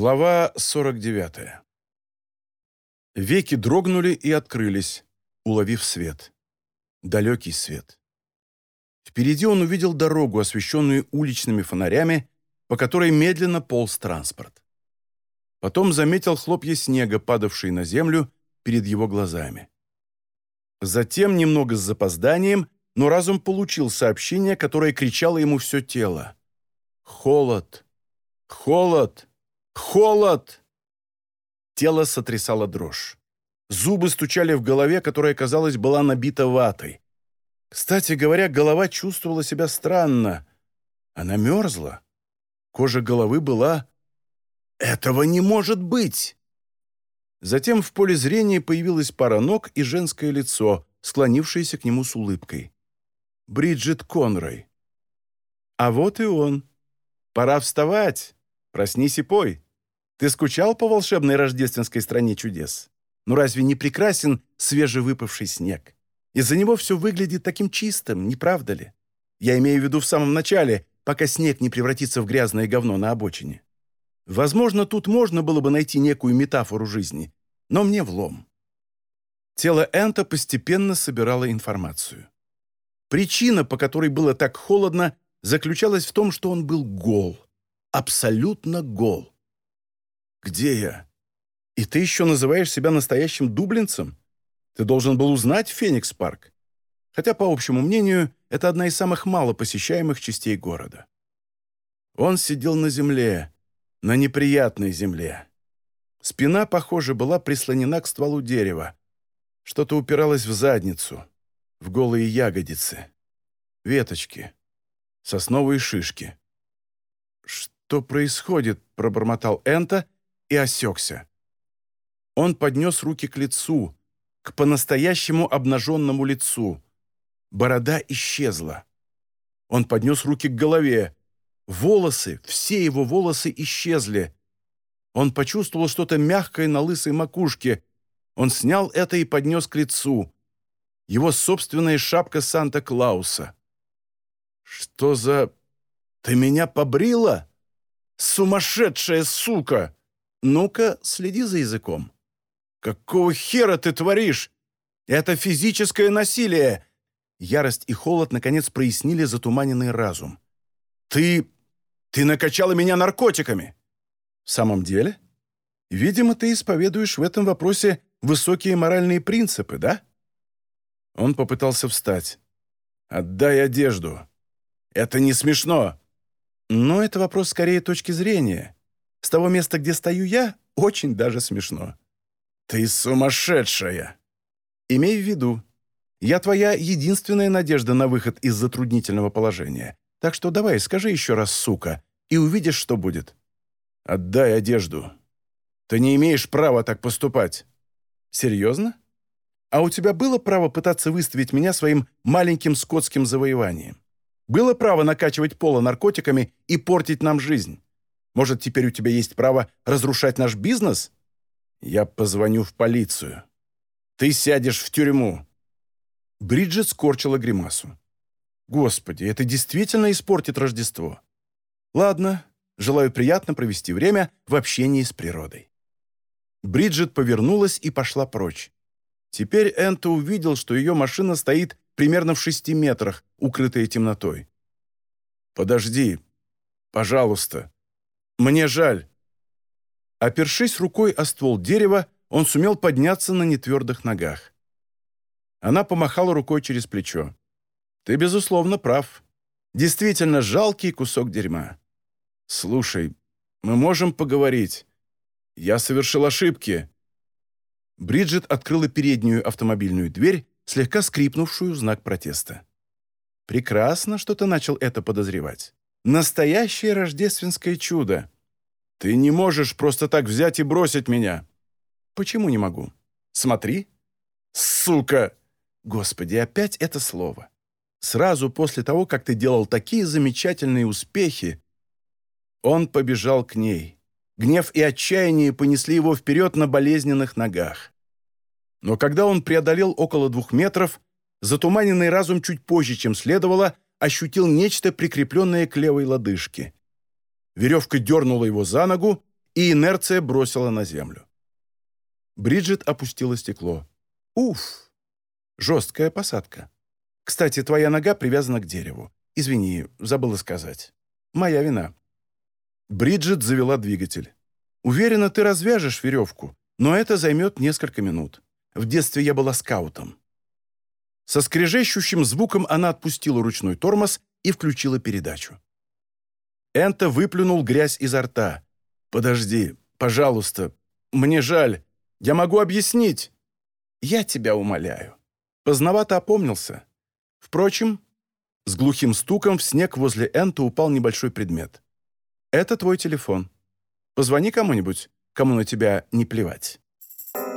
Глава 49. Веки дрогнули и открылись, уловив свет. Далекий свет. Впереди он увидел дорогу, освещенную уличными фонарями, по которой медленно полз транспорт. Потом заметил хлопья снега, падавшие на землю перед его глазами. Затем, немного с запозданием, но разум получил сообщение, которое кричало ему все тело. «Холод! Холод! Холод!» Тело сотрясало дрожь. Зубы стучали в голове, которая, казалось, была набита ватой. Кстати говоря, голова чувствовала себя странно. Она мерзла. Кожа головы была... Этого не может быть! Затем в поле зрения появилась пара ног и женское лицо, склонившееся к нему с улыбкой. Бриджит Конрой. А вот и он. Пора вставать. Проснись и пой. Ты скучал по волшебной рождественской стране чудес? Ну разве не прекрасен свежевыпавший снег? Из-за него все выглядит таким чистым, не правда ли? Я имею в виду в самом начале, пока снег не превратится в грязное говно на обочине. Возможно, тут можно было бы найти некую метафору жизни, но мне влом. Тело Энта постепенно собирало информацию. Причина, по которой было так холодно, заключалась в том, что он был гол. Абсолютно гол. «Где я? И ты еще называешь себя настоящим дублинцем? Ты должен был узнать Феникс-парк. Хотя, по общему мнению, это одна из самых мало посещаемых частей города. Он сидел на земле, на неприятной земле. Спина, похоже, была прислонена к стволу дерева. Что-то упиралось в задницу, в голые ягодицы. Веточки, сосновые шишки. «Что происходит?» — пробормотал Энта и осекся. Он поднес руки к лицу, к по-настоящему обнаженному лицу. Борода исчезла. Он поднес руки к голове. Волосы, все его волосы исчезли. Он почувствовал что-то мягкое на лысой макушке. Он снял это и поднес к лицу. Его собственная шапка Санта-Клауса. «Что за... Ты меня побрила? Сумасшедшая сука! Ну-ка, следи за языком». «Какого хера ты творишь? Это физическое насилие!» Ярость и холод, наконец, прояснили затуманенный разум. «Ты... ты накачала меня наркотиками!» «В самом деле? Видимо, ты исповедуешь в этом вопросе высокие моральные принципы, да?» Он попытался встать. «Отдай одежду. Это не смешно!» «Но это вопрос скорее точки зрения. С того места, где стою я, очень даже смешно. «Ты сумасшедшая!» «Имей в виду, я твоя единственная надежда на выход из затруднительного положения. Так что давай, скажи еще раз, сука, и увидишь, что будет». «Отдай одежду. Ты не имеешь права так поступать». «Серьезно? А у тебя было право пытаться выставить меня своим маленьким скотским завоеванием? Было право накачивать пола наркотиками и портить нам жизнь? Может, теперь у тебя есть право разрушать наш бизнес?» Я позвоню в полицию. Ты сядешь в тюрьму». Бриджит скорчила гримасу. «Господи, это действительно испортит Рождество. Ладно, желаю приятно провести время в общении с природой». Бриджит повернулась и пошла прочь. Теперь Энто увидел, что ее машина стоит примерно в шести метрах, укрытая темнотой. «Подожди, пожалуйста. Мне жаль. Опершись рукой о ствол дерева, он сумел подняться на нетвердых ногах. Она помахала рукой через плечо. «Ты, безусловно, прав. Действительно жалкий кусок дерьма. Слушай, мы можем поговорить. Я совершил ошибки». Бриджит открыла переднюю автомобильную дверь, слегка скрипнувшую в знак протеста. «Прекрасно, что ты начал это подозревать. Настоящее рождественское чудо. «Ты не можешь просто так взять и бросить меня!» «Почему не могу?» «Смотри!» «Сука!» «Господи, опять это слово!» «Сразу после того, как ты делал такие замечательные успехи...» Он побежал к ней. Гнев и отчаяние понесли его вперед на болезненных ногах. Но когда он преодолел около двух метров, затуманенный разум чуть позже, чем следовало, ощутил нечто, прикрепленное к левой лодыжке. Веревка дернула его за ногу, и инерция бросила на землю. Бриджит опустила стекло. «Уф! Жесткая посадка. Кстати, твоя нога привязана к дереву. Извини, забыла сказать. Моя вина». Бриджит завела двигатель. «Уверена, ты развяжешь веревку, но это займет несколько минут. В детстве я была скаутом». Со скрежещущим звуком она отпустила ручной тормоз и включила передачу. Энто выплюнул грязь изо рта. «Подожди, пожалуйста, мне жаль. Я могу объяснить». «Я тебя умоляю». Поздновато опомнился. Впрочем, с глухим стуком в снег возле Энта упал небольшой предмет. «Это твой телефон. Позвони кому-нибудь, кому на тебя не плевать».